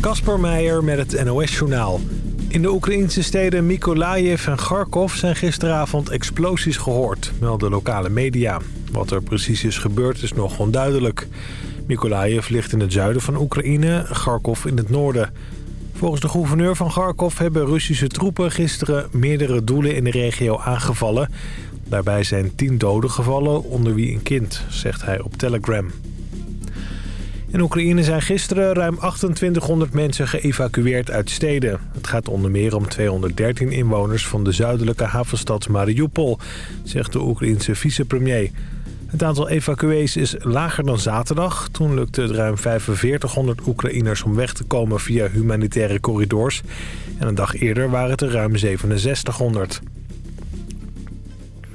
Kasper Meijer met het NOS-journaal. In de Oekraïnse steden Mykolaiv en Kharkov zijn gisteravond explosies gehoord, melden lokale media. Wat er precies is gebeurd is nog onduidelijk. Mykolaiv ligt in het zuiden van Oekraïne, Kharkov in het noorden. Volgens de gouverneur van Kharkov hebben Russische troepen gisteren meerdere doelen in de regio aangevallen. Daarbij zijn tien doden gevallen, onder wie een kind, zegt hij op Telegram. In Oekraïne zijn gisteren ruim 2800 mensen geëvacueerd uit steden. Het gaat onder meer om 213 inwoners van de zuidelijke havenstad Mariupol, zegt de Oekraïense vicepremier. Het aantal evacuees is lager dan zaterdag. Toen lukte het ruim 4500 Oekraïners om weg te komen via humanitaire corridors. En een dag eerder waren het er ruim 6700.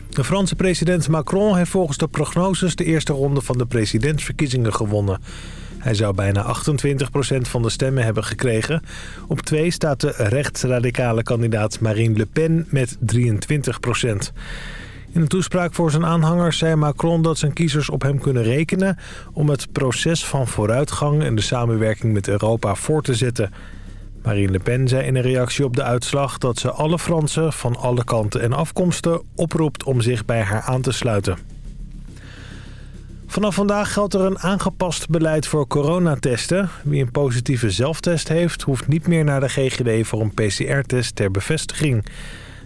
De Franse president Macron heeft volgens de prognoses de eerste ronde van de presidentsverkiezingen gewonnen. Hij zou bijna 28% van de stemmen hebben gekregen. Op twee staat de rechtsradicale kandidaat Marine Le Pen met 23%. In een toespraak voor zijn aanhangers zei Macron dat zijn kiezers op hem kunnen rekenen... om het proces van vooruitgang en de samenwerking met Europa voor te zetten. Marine Le Pen zei in een reactie op de uitslag dat ze alle Fransen van alle kanten en afkomsten oproept om zich bij haar aan te sluiten. Vanaf vandaag geldt er een aangepast beleid voor coronatesten. Wie een positieve zelftest heeft, hoeft niet meer naar de GGD voor een PCR-test ter bevestiging.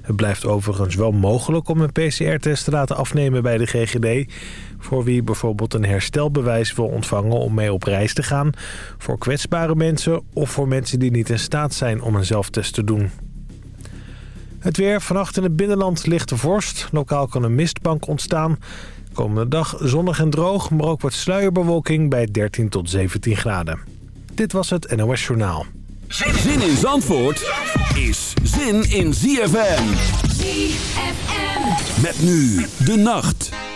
Het blijft overigens wel mogelijk om een PCR-test te laten afnemen bij de GGD... voor wie bijvoorbeeld een herstelbewijs wil ontvangen om mee op reis te gaan... voor kwetsbare mensen of voor mensen die niet in staat zijn om een zelftest te doen. Het weer. Vannacht in het binnenland ligt de vorst. Lokaal kan een mistbank ontstaan. Komende dag zonnig en droog, maar ook wat sluierbewolking bij 13 tot 17 graden. Dit was het NOS Journaal. Zin in Zandvoort is zin in ZFM. ZFM. Met nu de nacht.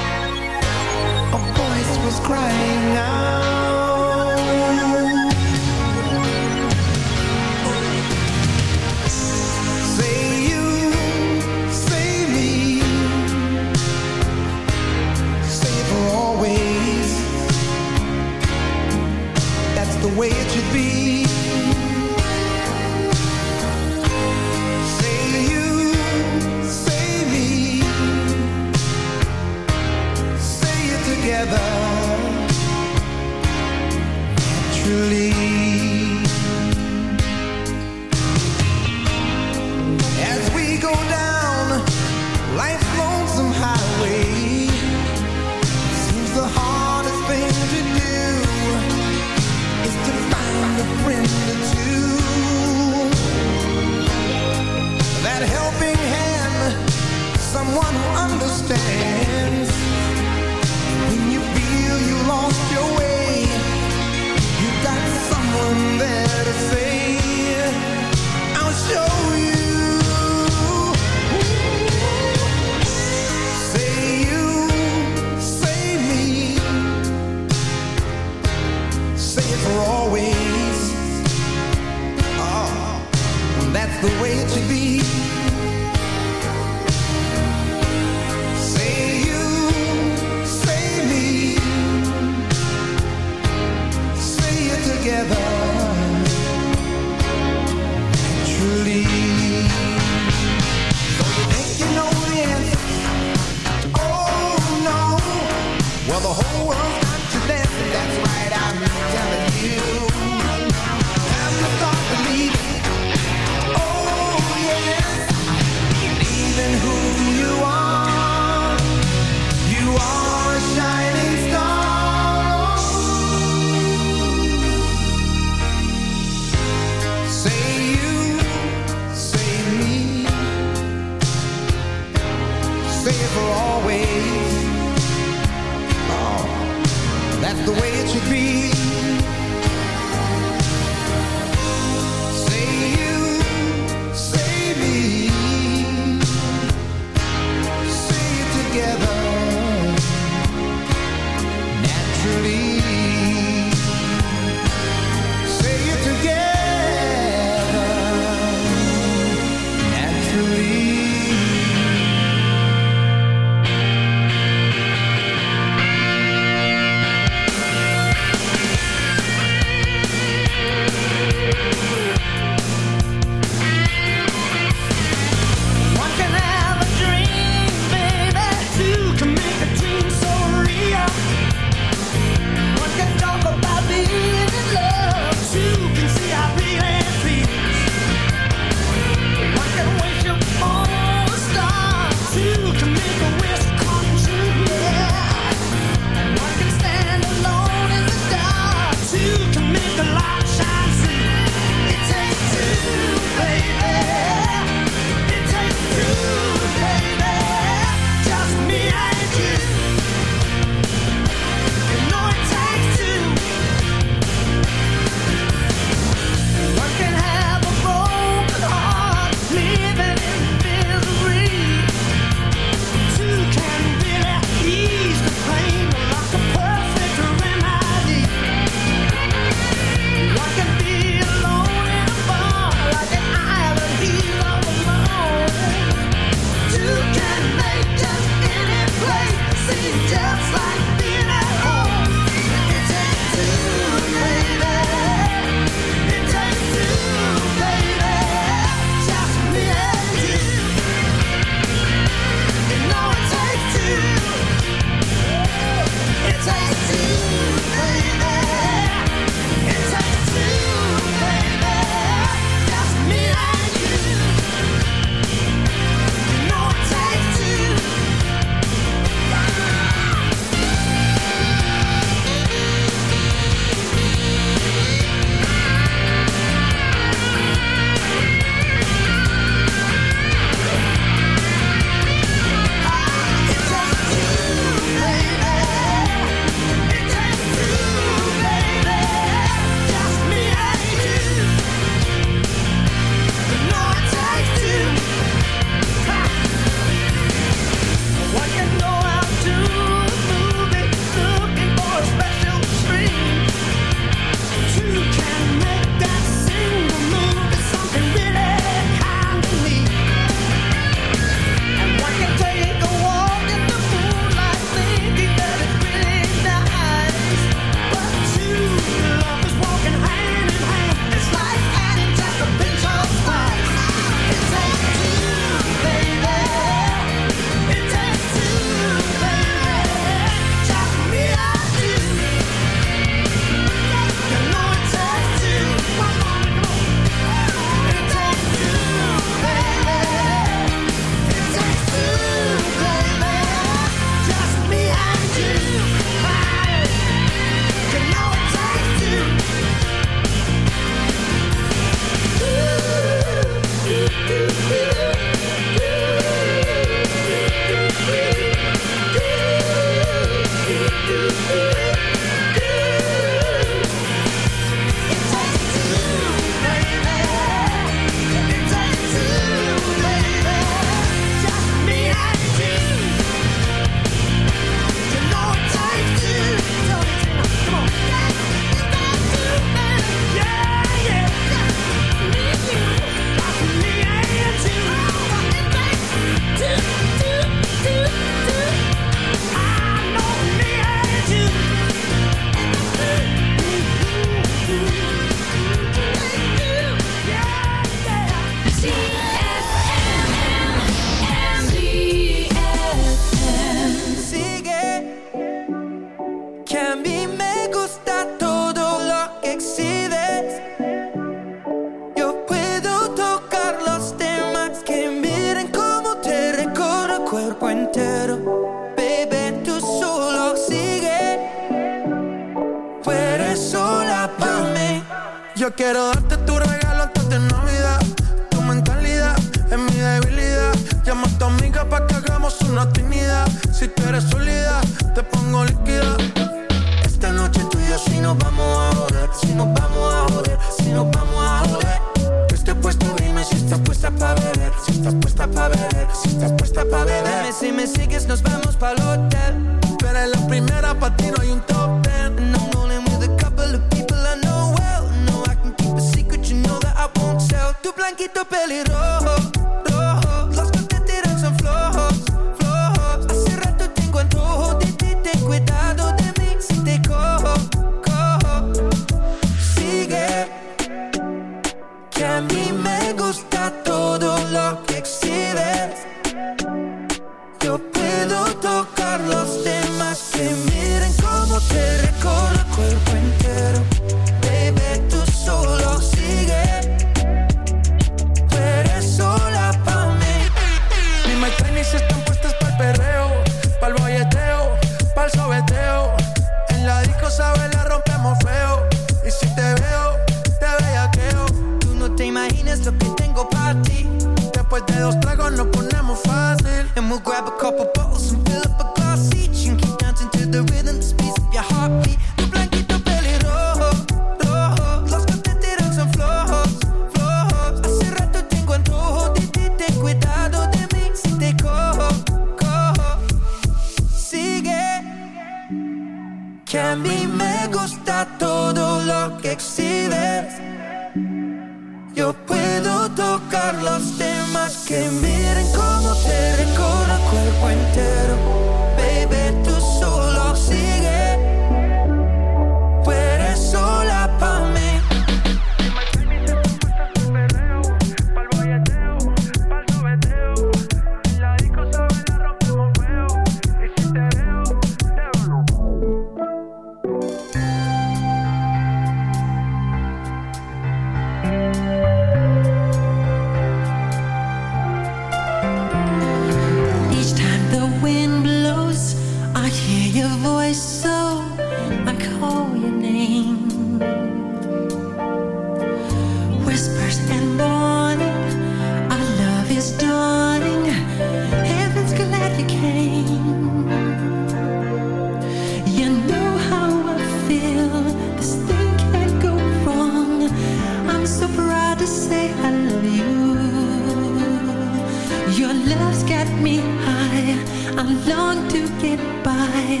long to get by.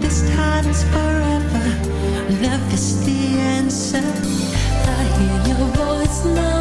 This time is forever. Love is the answer. I hear your voice now.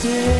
still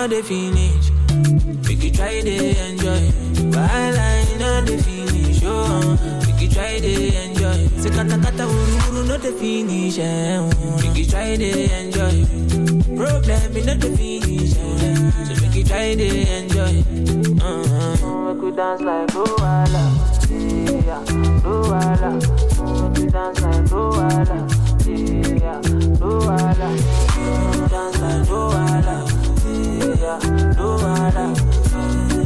In the finish. Make you try to enjoy. I know the finish. Oh, make you try to enjoy. Say kata kata uru uru no finish. Eh. Make you try to enjoy. Problem all the finish. Eh. So make you try to enjoy. Uh-huh. Make we dance like Luala. Yeah, Luala. Make we dance like Luala. Yeah, Luala. Dance like Luala. Yeah, Luala.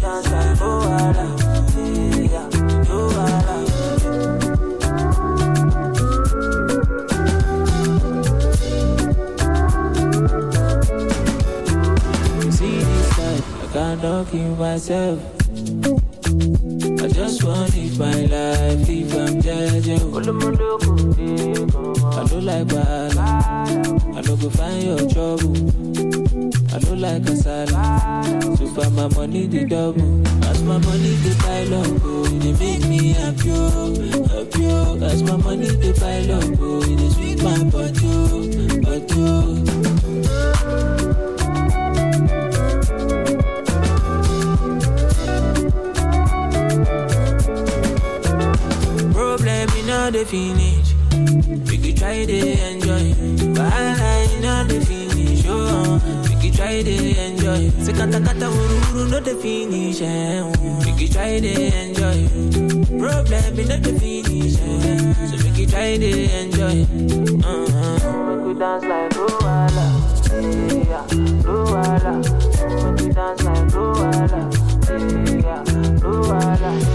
Dance like Luala. Yeah, Luala. You see this life, I myself. I just want live my life, if I'm judging. I don't like bad, I don't go find your trouble. I don't like a salad. Super, my money the double. As my money the pile up, oh, it make me happy, oh. happy. Oh. As my money the pile up, oh, it sweet my body, oh, body. Oh. Problem in all the finish. We could try to enjoy, but I know the finish. Oh, try they enjoy. Say kata kata no the finish. Make you try enjoy. Problem in the finish. So make you try enjoy. Uh-huh. Make we dance like Luwala. Yeah, Luwala. Make we dance like Luwala. Yeah, Luwala.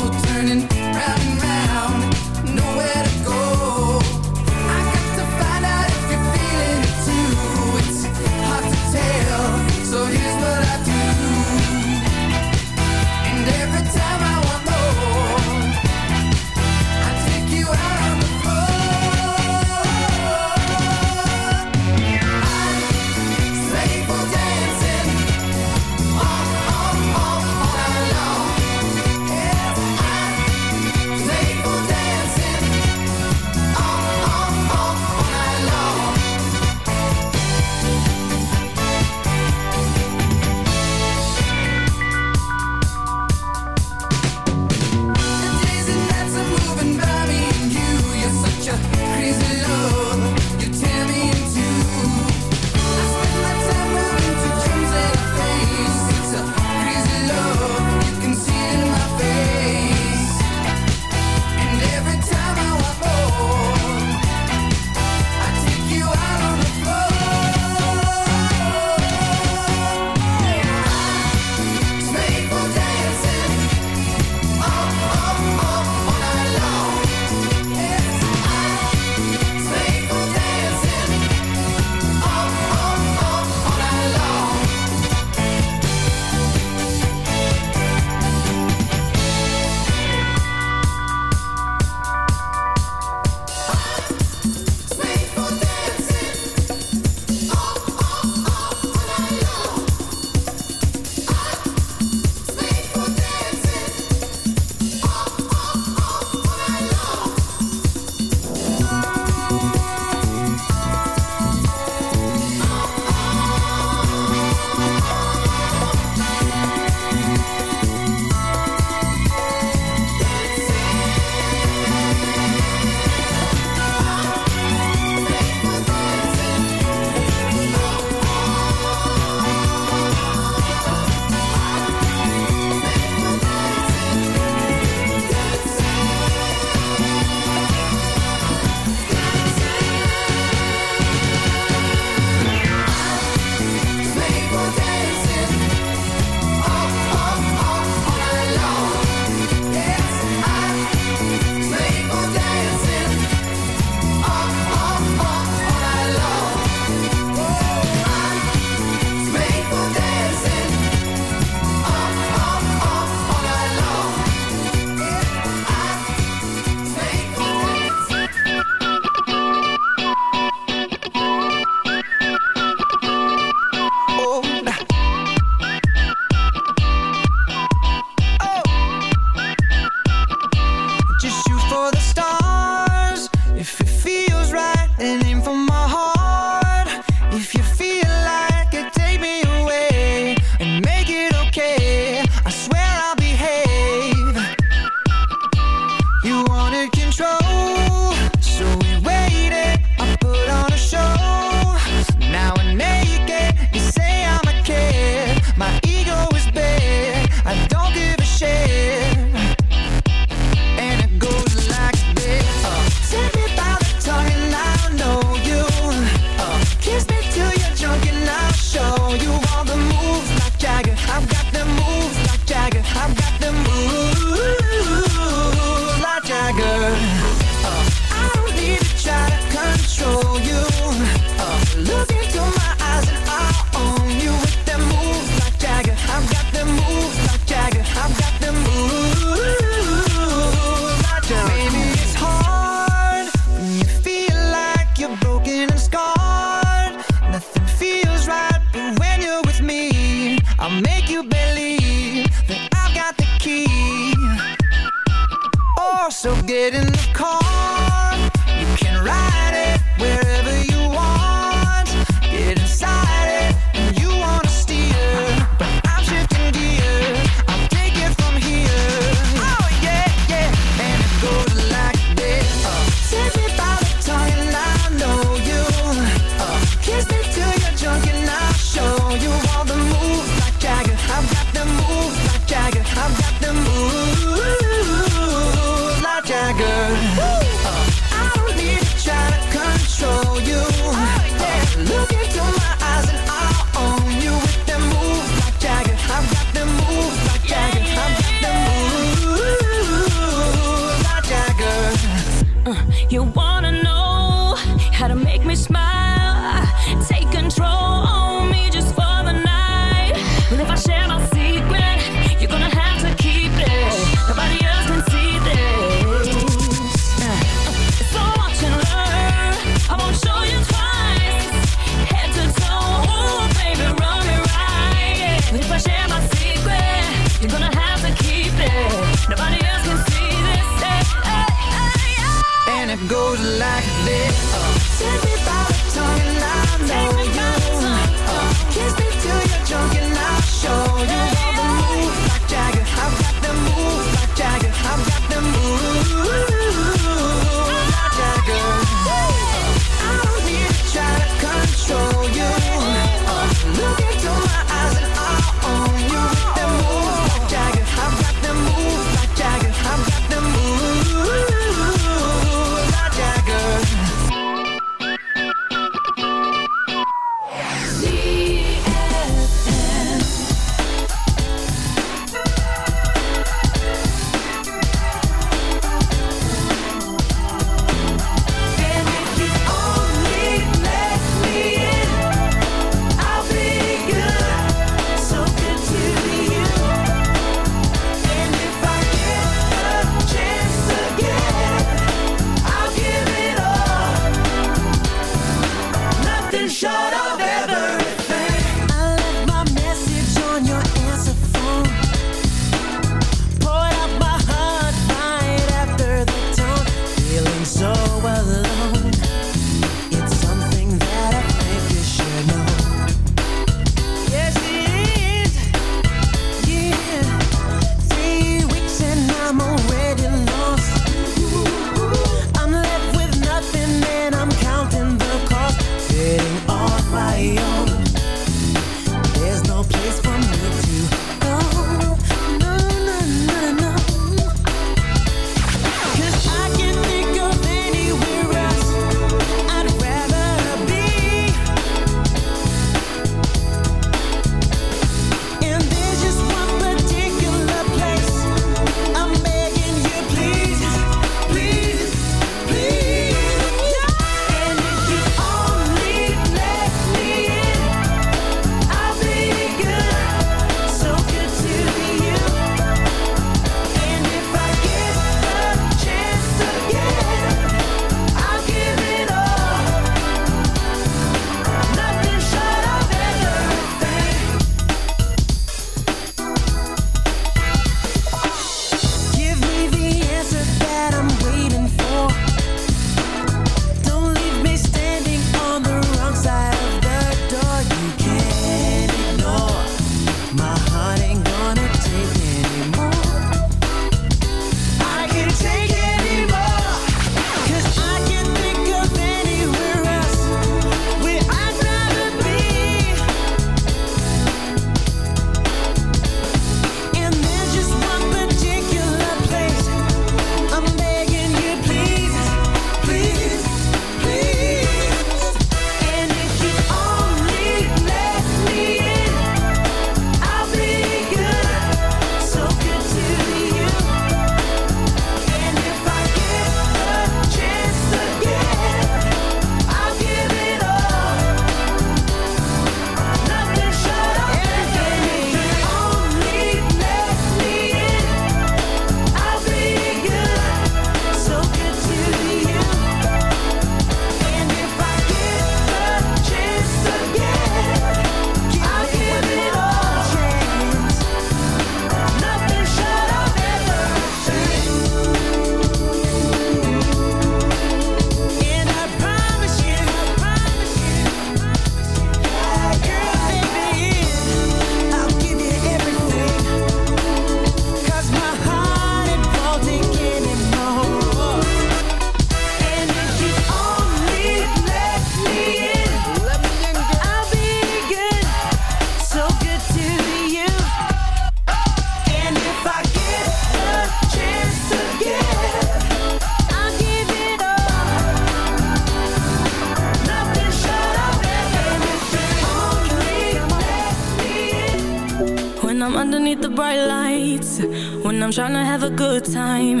trying to have a good time.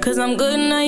Cause I'm good now.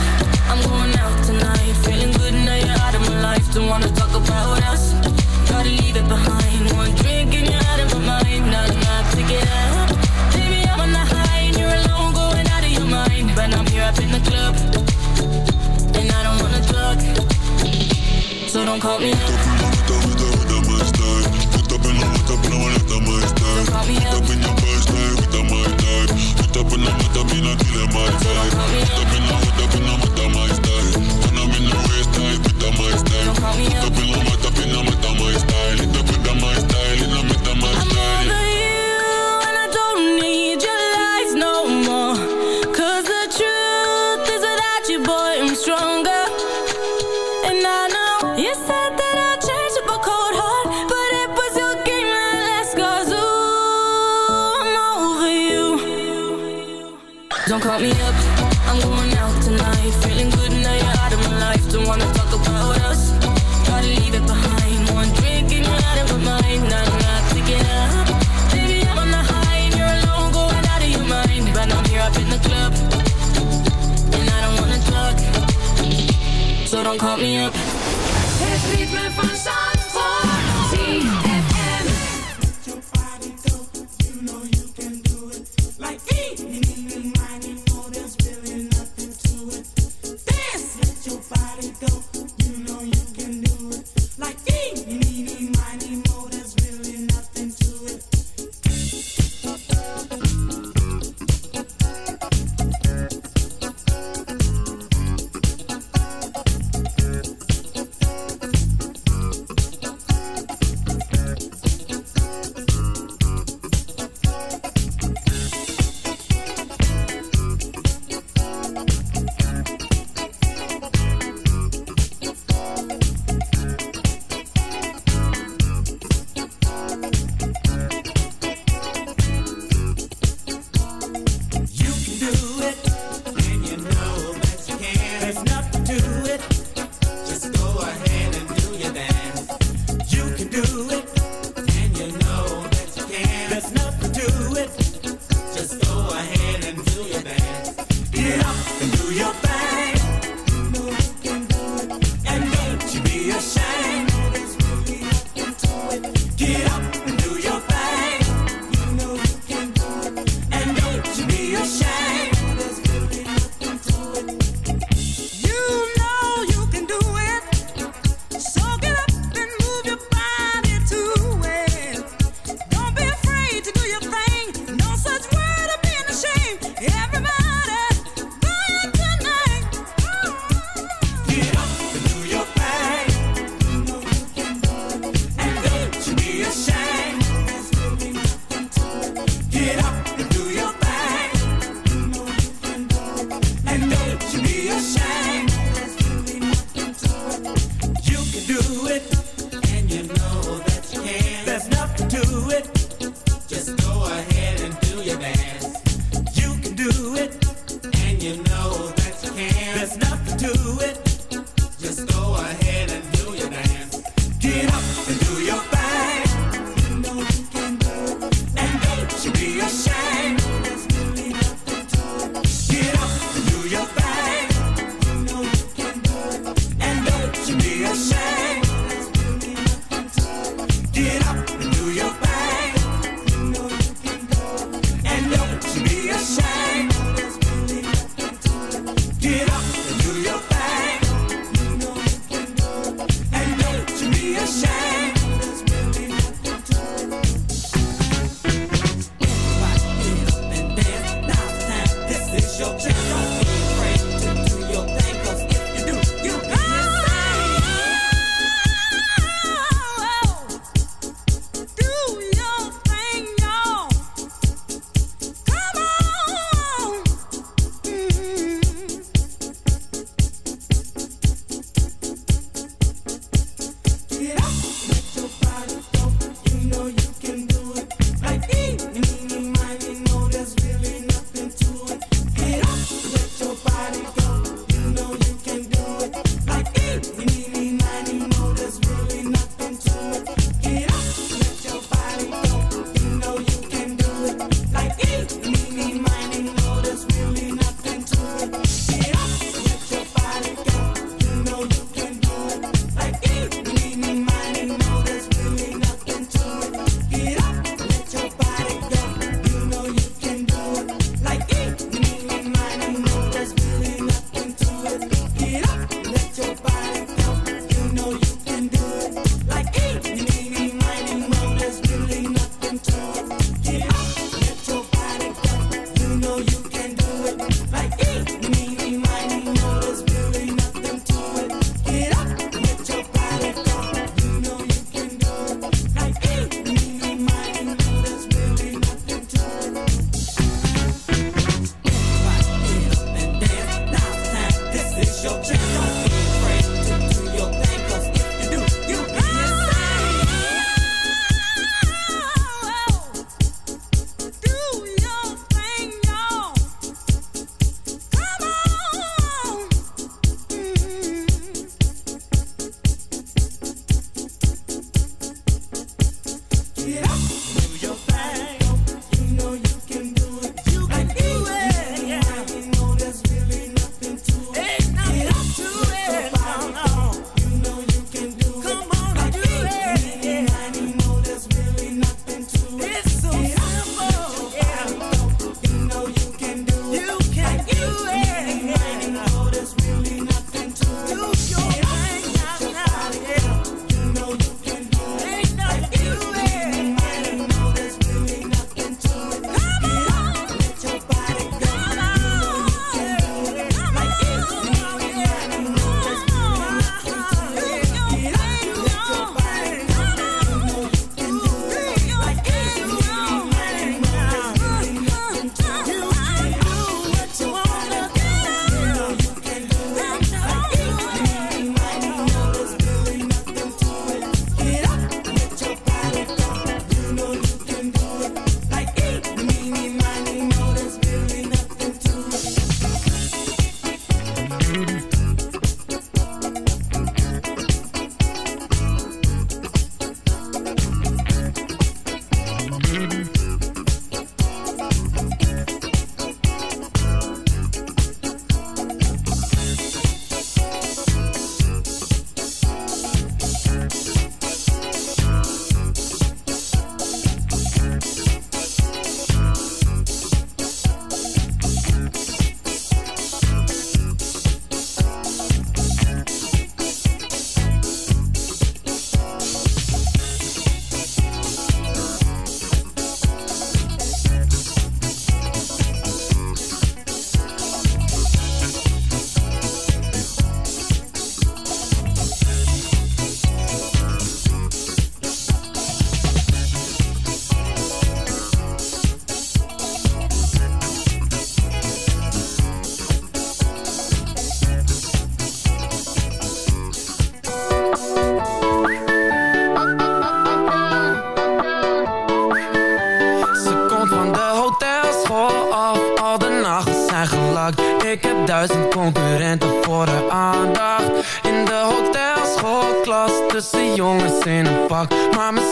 don't call me. don't call me up.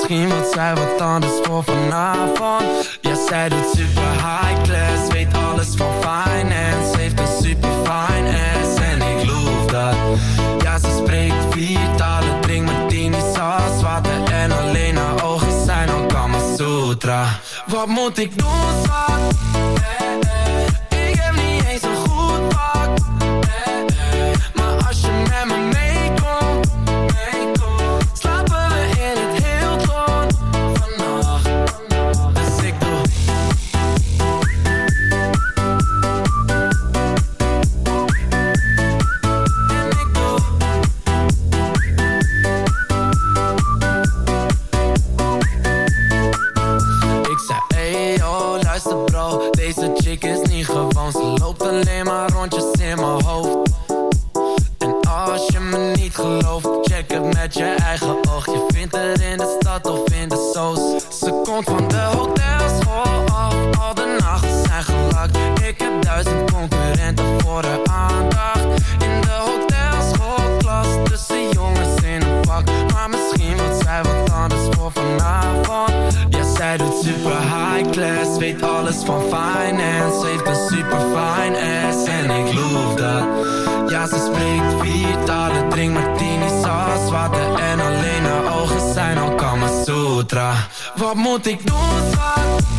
Misschien wil zij wat anders voor vanavond. Ja, zij doet super high class, weet alles van finance. Heeft een super fine en ik loof dat. Ja, ze spreekt vier talen, drinkt martini, saus, water en alleen haar ogen zijn al Kama Sutra. Wat moet ik doen? mantra. Wat moet ik doen.